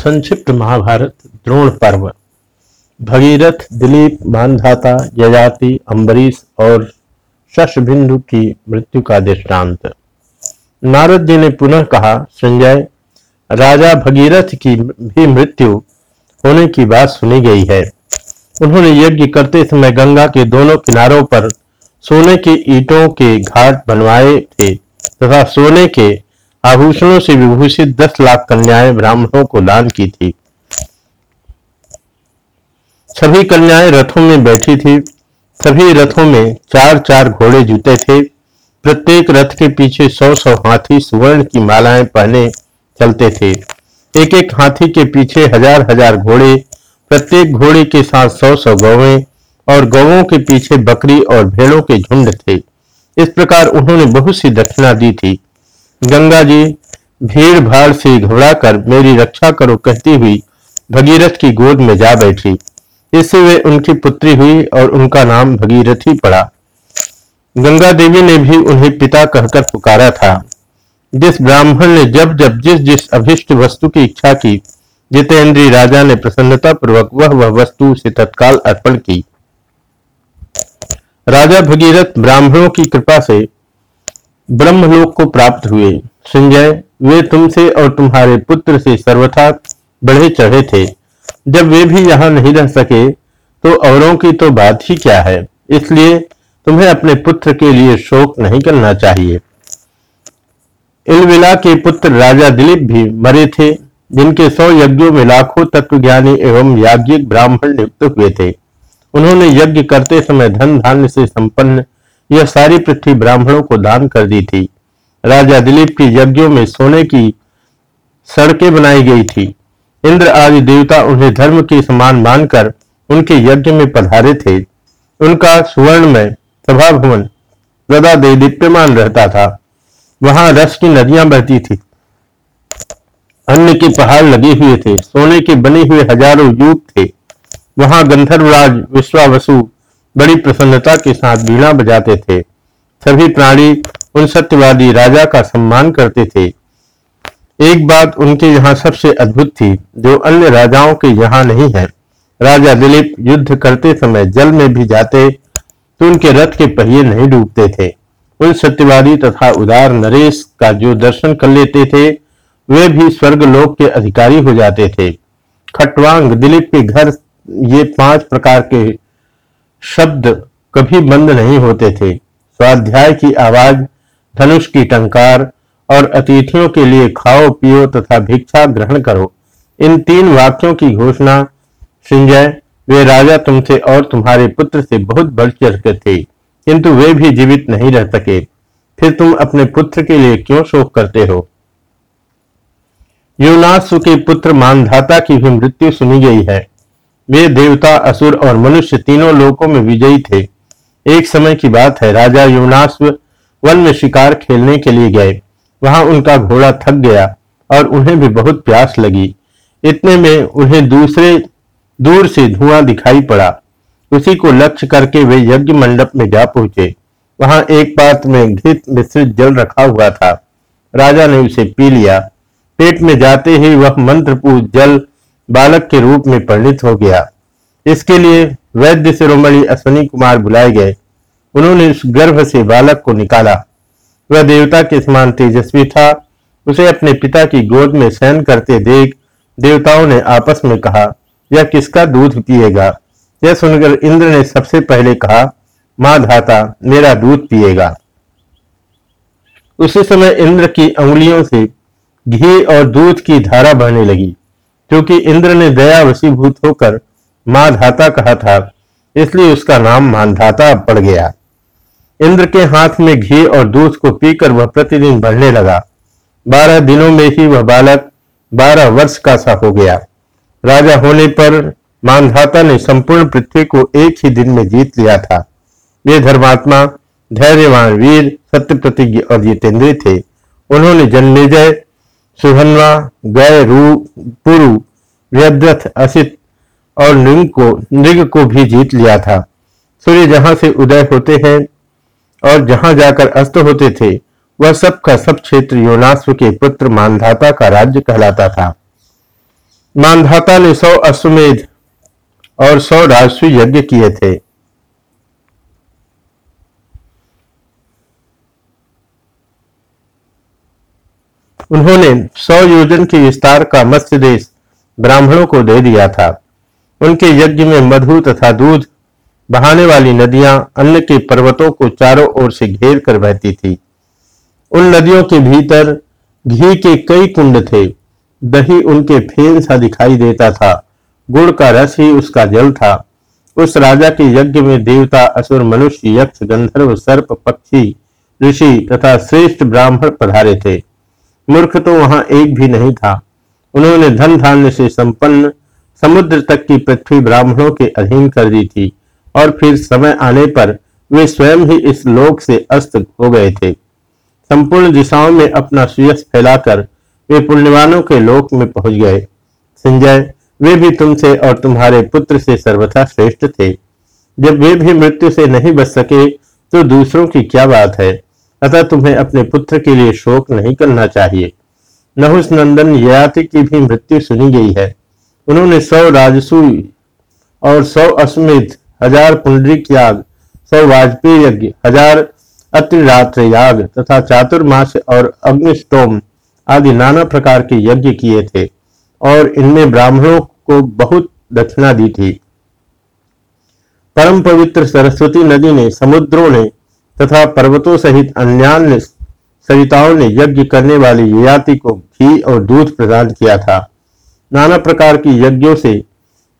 संक्षिप्त महाभारत द्रोण पर्व। भगीरथ, दिलीप, मानधाता यजाति अम्बरीश और शशबिंदु की मृत्यु का दृष्टांत। नारद जी ने पुनः कहा, संजय, राजा भगीरथ की भी मृत्यु होने की बात सुनी गई है। उन्होंने यज्ञ करते समय गंगा के दोनों किनारों पर सोने के ईटों के घाट बनवाए थे तथा सोने के आभूषणों से विभूषित दस लाख कन्याएँ ब्राह्मणों को दान की थी। सभी कन्याएँ रथों में बैठी थी। सभी रथों में चार चार घोड़े जूते थे। प्रत्येक रथ के पीछे सौ सौ हाथी सुवर्ण की मालाएँ पहने चलते थे। एक एक हाथी के पीछे हज़ार हज़ार घोड़े, प्रत्येक घोड़े के साथ सौ सौ गौवें और गौों के पीछे बकरी और भेड़ों के झुंड थे। इस प्रकार उन्होंने बहुत सी दक्षिणा दी थी। गंगा जी, भीड़ भाड़ से घबराकर मेरी रक्षा करो कहती हुई भगीरथ की गोद में जा बैठी। इससे वे उनकी पुत्री हुई और उनका नाम भगीरथी पड़ा। गंगा देवी ने भी उन्हें पिता कहकर पुकारा था। जिस ब्राह्मण ने जब जब जिस जिस अभिष्ट वस्तु की इच्छा की, जितेंद्री राजा ने प्रसन्नता पूर्वक वह वह वस्तु से तत्काल अर्पण की। राजा भगीरथ ब्राह्मणों की कृपा से ब्रह्मलोक को प्राप्त हुए। संजय, वे तुमसे और तुम्हारे पुत्र से सर्वथा बढ़े चढ़े थे। जब वे भी यहाँ नहीं रह सके तो औरों की तो बात ही क्या है? इसलिए तुम्हें अपने पुत्र के लिए शोक नहीं करना चाहिए। इलविला के पुत्र राजा दिलीप भी मरे थे, जिनके सौ यज्ञों में लाखों तत्वज्ञानी एवं याज्ञिक ब्राह्मण नियुक्त हुए थे। उन्होंने यज्ञ करते समय धन धान्य से संपन्न यह सारी पृथ्वी ब्राह्मणों को दान कर दी थी। राजा दिलीप के यज्ञों में सोने की सड़कें बनाई गई थी। इंद्र आदि देवता उन्हें धर्म के समान मानकर उनके यज्ञ में पधारे थे। उनका सुवर्ण में सभा भवन सदा दीप्यमान रहता था। वहाँ रस की नदियाँ बहती थी। अन्न के पहाड़ लगे हुए थे। सोने के बने हुए हज़ारों युग थे। वहाँ गंधर्वराज विश्वावसु बड़ी प्रसन्नता के साथ बीणा बजाते थे। सभी प्राणी उन सत्यवादी राजा का सम्मान करते थे। एक बात उनके यहाँ सबसे अद्भुत थी, जो अन्य राजाओं के यहाँ नहीं है। राजा दिलीप युद्ध करते समय जल में भी जाते तो उनके रथ के पहिए नहीं डूबते थे। उन सत्यवादी तथा उदार नरेश का जो दर्शन कर लेते थे, वे भी स्वर्ग लोक के अधिकारी हो जाते थे। खटवांग दिलीप के घर ये पाँच प्रकार के शब्द कभी बंद नहीं होते थे। स्वाध्याय की आवाज़, धनुष की टंकार और अतिथियों के लिए खाओ, पियो तथा भिक्षा ग्रहण करो। इन तीन वाक्यों की घोषणा, संजय, वे राजा तुमसे और तुम्हारे पुत्र से बहुत बढ़ चढ़ थे, किंतु वे भी जीवित नहीं रह सके। फिर तुम अपने पुत्र के लिए क्यों शोक करते हो? युवनाथ के पुत्र मानधाता की भी मृत्यु सुनी गई है। वे देवता, असुर और मनुष्य तीनों लोकों में विजयी थे। एक समय की बात है, राजा युवनाश्व वन में शिकार खेलने के लिए गए। वहाँ उनका घोड़ा थक गया और उन्हें भी बहुत प्यास लगी। इतने में उन्हें दूसरे, दूर से धुआँ दिखाई पड़ा। उसी को लक्ष्य करके वे यज्ञ मंडप में जा पहुँचे। वहाँ एक पात्र में घृत मिश्रित जल रखा हुआ था। राजा ने उसे पी लिया। पेट में जाते ही वह मंत्रपूत जल बालक के रूप में परिणित हो गया। इसके लिए वैद्य शिरोमणि अश्वनी कुमार बुलाए गए। उन्होंने उस गर्भ से बालक को निकाला। वह देवता के समान तेजस्वी था। उसे अपने पिता की गोद में शयन करते देख देवताओं ने आपस में कहा, यह किसका दूध पिएगा? यह सुनकर इंद्र ने सबसे पहले कहा माँ धाता मेरा दूध पिएगा। उसी समय इंद्र की उंगलियों से घी और दूध की धारा बहने लगी। क्योंकि इंद्र ने दया वशीभूत होकर माँ धाता कहा था, इसलिए उसका नाम मानधाता पड़ गया। इंद्र के हाथ में घी और दूध को पीकर वह प्रतिदिन बढ़ने लगा। बारह दिनों में ही वह बालक बारह वर्ष का सा हो गया। राजा होने पर मानधाता ने संपूर्ण पृथ्वी को एक ही दिन में जीत लिया था। वे धर्मात्मा, धैर्यवान वीर, सत्य प्रतिज्ञ और जितेंद्रिय थे। उन्होंने जन्मेजय सुहनवा गय रू पुरु व्यद्रथ असित और नृंग को, नृग को भी जीत लिया था। सूर्य जहाँ से उदय होते हैं और जहाँ जाकर अस्त होते थे, वह सब का सब क्षेत्र योनाश्व के पुत्र मानधाता का राज्य कहलाता था। मानधाता ने सौ अश्वमेध और सौ राजस्वी यज्ञ किए थे। उन्होंने सौ योजन के विस्तार का मत्स्य देश ब्राह्मणों को दे दिया था। उनके यज्ञ में मधु तथा दूध, बहाने वाली नदियाँ, अन्न के पर्वतों को चारों ओर से घेर कर बहती थी। उन नदियों के भीतर घी के कई कुंड थे। दही उनके फेन सा दिखाई देता था। गुड़ का रस ही उसका जल था। उस राजा के यज्ञ में देवता, असुर, मनुष्य, यक्ष, गंधर्व, सर्प, पक्षी, ऋषि तथा श्रेष्ठ ब्राह्मण पधारे थे। मूर्ख तो वहाँ एक भी नहीं था। उन्होंने धन धान्य से संपन्न समुद्र तक की पृथ्वी ब्राह्मणों के अधीन कर दी थी और फिर समय आने पर वे स्वयं ही इस लोक से अस्त हो गए थे। संपूर्ण दिशाओं में अपना सुयस फैलाकर वे पुण्यवानों के लोक में पहुँच गए। संजय, वे भी तुमसे और तुम्हारे पुत्र से सर्वथा श्रेष्ठ थे। जब वे भी मृत्यु से नहीं बच सके तो दूसरों की क्या बात है? अतः तुम्हें अपने पुत्र के लिए शोक नहीं करना चाहिए। नहुस नंदन ययाति की भी मृत्यु सुनी गई है। उन्होंने सौ राजसू और सौ अश्वमेध हज़ार पुंडरिक याग, सौ वाजपेयी यज्ञ, हज़ार अत्रिरात्र याग तथा चातुर्मास और अग्निष्टोम आदि नाना प्रकार के यज्ञ किए थे और इनमें ब्राह्मणों को बहुत दक्षिणा दी थी। परम पवित्र सरस्वती नदी ने समुद्रों ने तथा पर्वतों सहित अन्यान्य सविताओं ने यज्ञ करने वाली ययाति को घी और दूध प्रदान किया था। नाना प्रकार की यज्ञों से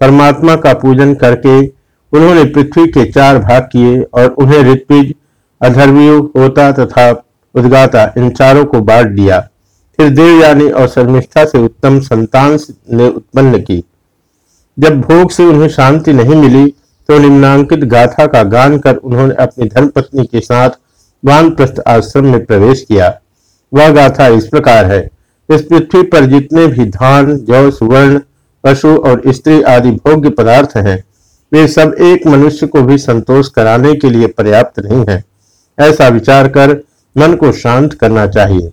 परमात्मा का पूजन करके उन्होंने पृथ्वी के चार भाग किए और उन्हें ऋत्विज अधर्वियों होता तथा उद्गाता इन चारों को बांट दिया। फिर देवयानी और शर्मिष्ठा से उत्तम संतान ने उत्पन्न की। जब भोग से उन्हें शांति नहीं मिली तो निम्नांकित गाथा का गान कर उन्होंने अपनी धर्मपत्नी के साथ वानप्रस्थ आश्रम में प्रवेश किया। वह गाथा इस प्रकार है। इस पृथ्वी पर जितने भी धान, जौ, सुवर्ण, पशु और स्त्री आदि भोग्य पदार्थ हैं, वे सब एक मनुष्य को भी संतोष कराने के लिए पर्याप्त नहीं है। ऐसा विचार कर मन को शांत करना चाहिए।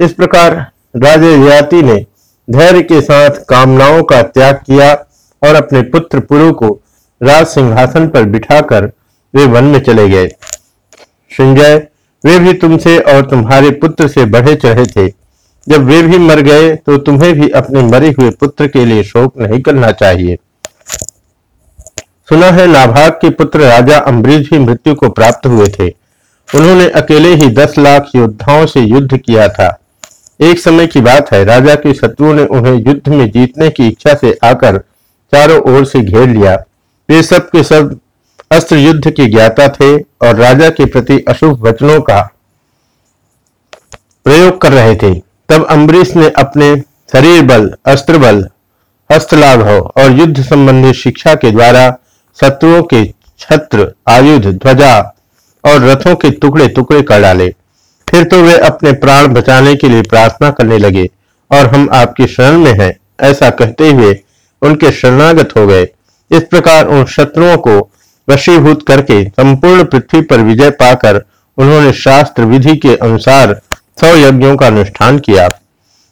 इस प्रकार राजे ने धैर्य के साथ कामनाओं का त्याग किया और अपने पुत्र पुरु को राज सिंहासन पर बिठाकर वे वन में चले गए। संजय, वे भी तुमसे और तुम्हारे पुत्र से बढ़े चढ़े थे। जब वे भी मर गए तो तुम्हें भी अपने मरे हुए पुत्र के लिए शोक नहीं करना चाहिए। सुना है नाभाग के पुत्र राजा अम्बरीश भी मृत्यु को प्राप्त हुए थे। उन्होंने अकेले ही दस लाख योद्धाओं से युद्ध किया था। एक समय की बात है, राजा के शत्रुओं ने उन्हें युद्ध में जीतने की इच्छा से आकर चारों ओर से घेर लिया। वे सब के सब अस्त्र युद्ध के ज्ञाता थे और राजा के प्रति अशुभ वचनों का प्रयोग कर रहे थे। तब अम्बरीश ने अपने शरीर बल, अस्त्र बल हस्तलाघव और युद्ध संबंधी शिक्षा के द्वारा शत्रुओं के छत्र, आयुध, ध्वजा और रथों के टुकड़े टुकड़े कर डाले। फिर तो वे अपने प्राण बचाने के लिए प्रार्थना करने लगे और हम आपकी शरण में हैं, ऐसा कहते हुए उनके शरणागत हो गए। इस प्रकार उन शत्रुओं को वशीभूत करके संपूर्ण पृथ्वी पर विजय पाकर उन्होंने शास्त्र विधि के अनुसार सौ यज्ञों का अनुष्ठान किया।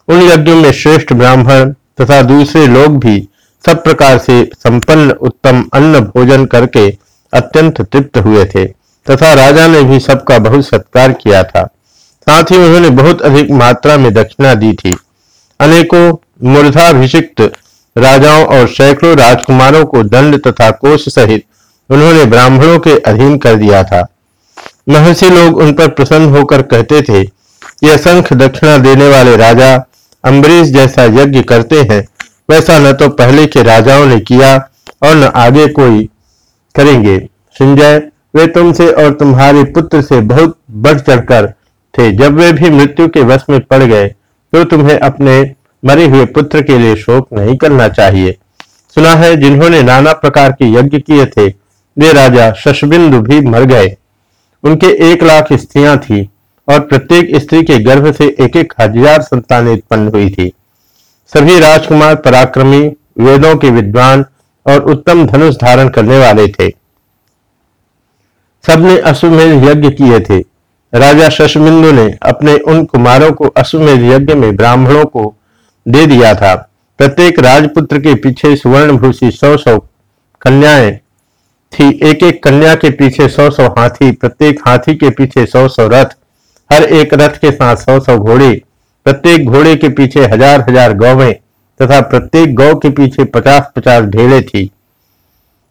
उन यज्ञों में श्रेष्ठ ब्राह्मण तथा दूसरे लोग भी सब प्रकार से संपन्न उत्तम अन्न भोजन करके अत्यंत तृप्त हुए थे तथा राजा ने भी सबका बहुत सत्कार किया था। साथ ही उन्होंने बहुत अधिक मात्रा में दक्षिणा दी थी। अनेकों मूर्धाभिषिक्त राजाओं और सैकड़ों राजकुमारों को दंड तथा कोष सहित उन्होंने ब्राह्मणों के अधीन कर दिया था। महर्षि लोग उन पर प्रसन्न होकर कहते थे कि असंख्य दक्षिणा देने वाले राजा अम्बरीश जैसा यज्ञ करते हैं, वैसा न तो पहले के राजाओं ने किया और न आगे कोई करेंगे। संजय, वे तुमसे और तुम्हारे पुत्र से बहुत बढ़ चढ़कर थे। जब वे भी मृत्यु के वश में पड़ गए तो तुम्हें अपने मरे हुए पुत्र के लिए शोक नहीं करना चाहिए। सुना है, जिन्होंने नाना प्रकार के यज्ञ किए थे, वे राजा शशबिंदु भी मर गए। उनके एक लाख स्त्रियाँ थी और प्रत्येक स्त्री के गर्भ से एक एक हज़ार संतानें उत्पन्न हुई थी। सभी राजकुमार पराक्रमी, वेदों के विद्वान और उत्तम धनुष धारण करने वाले थे। सबने अश्वमेध यज्ञ किए थे। राजा शशबिंदु ने अपने उन कुमारों को अश्वमेध यज्ञ में ब्राह्मणों को दे दिया था। प्रत्येक राजपुत्र के पीछे सुवर्ण भूषी सौ सौ कन्याएँ थी। एक एक कन्या के पीछे सौ सौ हाथी, प्रत्येक हाथी के पीछे सौ सौ रथ, हर एक रथ के साथ सौ सौ घोड़े, प्रत्येक घोड़े के पीछे हज़ार हज़ार गौवें तथा प्रत्येक गौ के पीछे पचास पचास ढेले थी।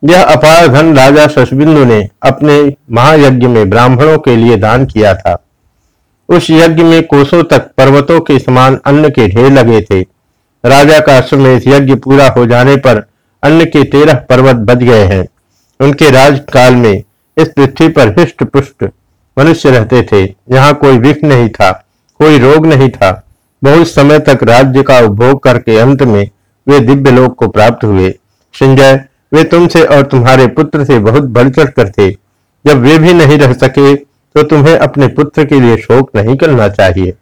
यह अपार धन राजा शशबिंदु ने अपने महायज्ञ में ब्राह्मणों के लिए दान किया था। उस यज्ञ में कोसों तक पर्वतों के समान अन्न के ढेर लगे थे। राजा का अश्वमेध यज्ञ पूरा हो जाने पर अन्न के तेरह पर्वत बच गए हैं। उनके राजकाल में इस पृथ्वी पर हिष्ट पुष्ट मनुष्य रहते थे। यहाँ कोई विघ्न नहीं था, कोई रोग नहीं था। बहुत समय तक राज्य का उपभोग करके अंत में वे दिव्य लोक को प्राप्त हुए। संजय, वे तुमसे और तुम्हारे पुत्र से बहुत बढ़ चढ़ कर थे। जब वे भी नहीं रह सके तो तुम्हें अपने पुत्र के लिए शोक नहीं करना चाहिए।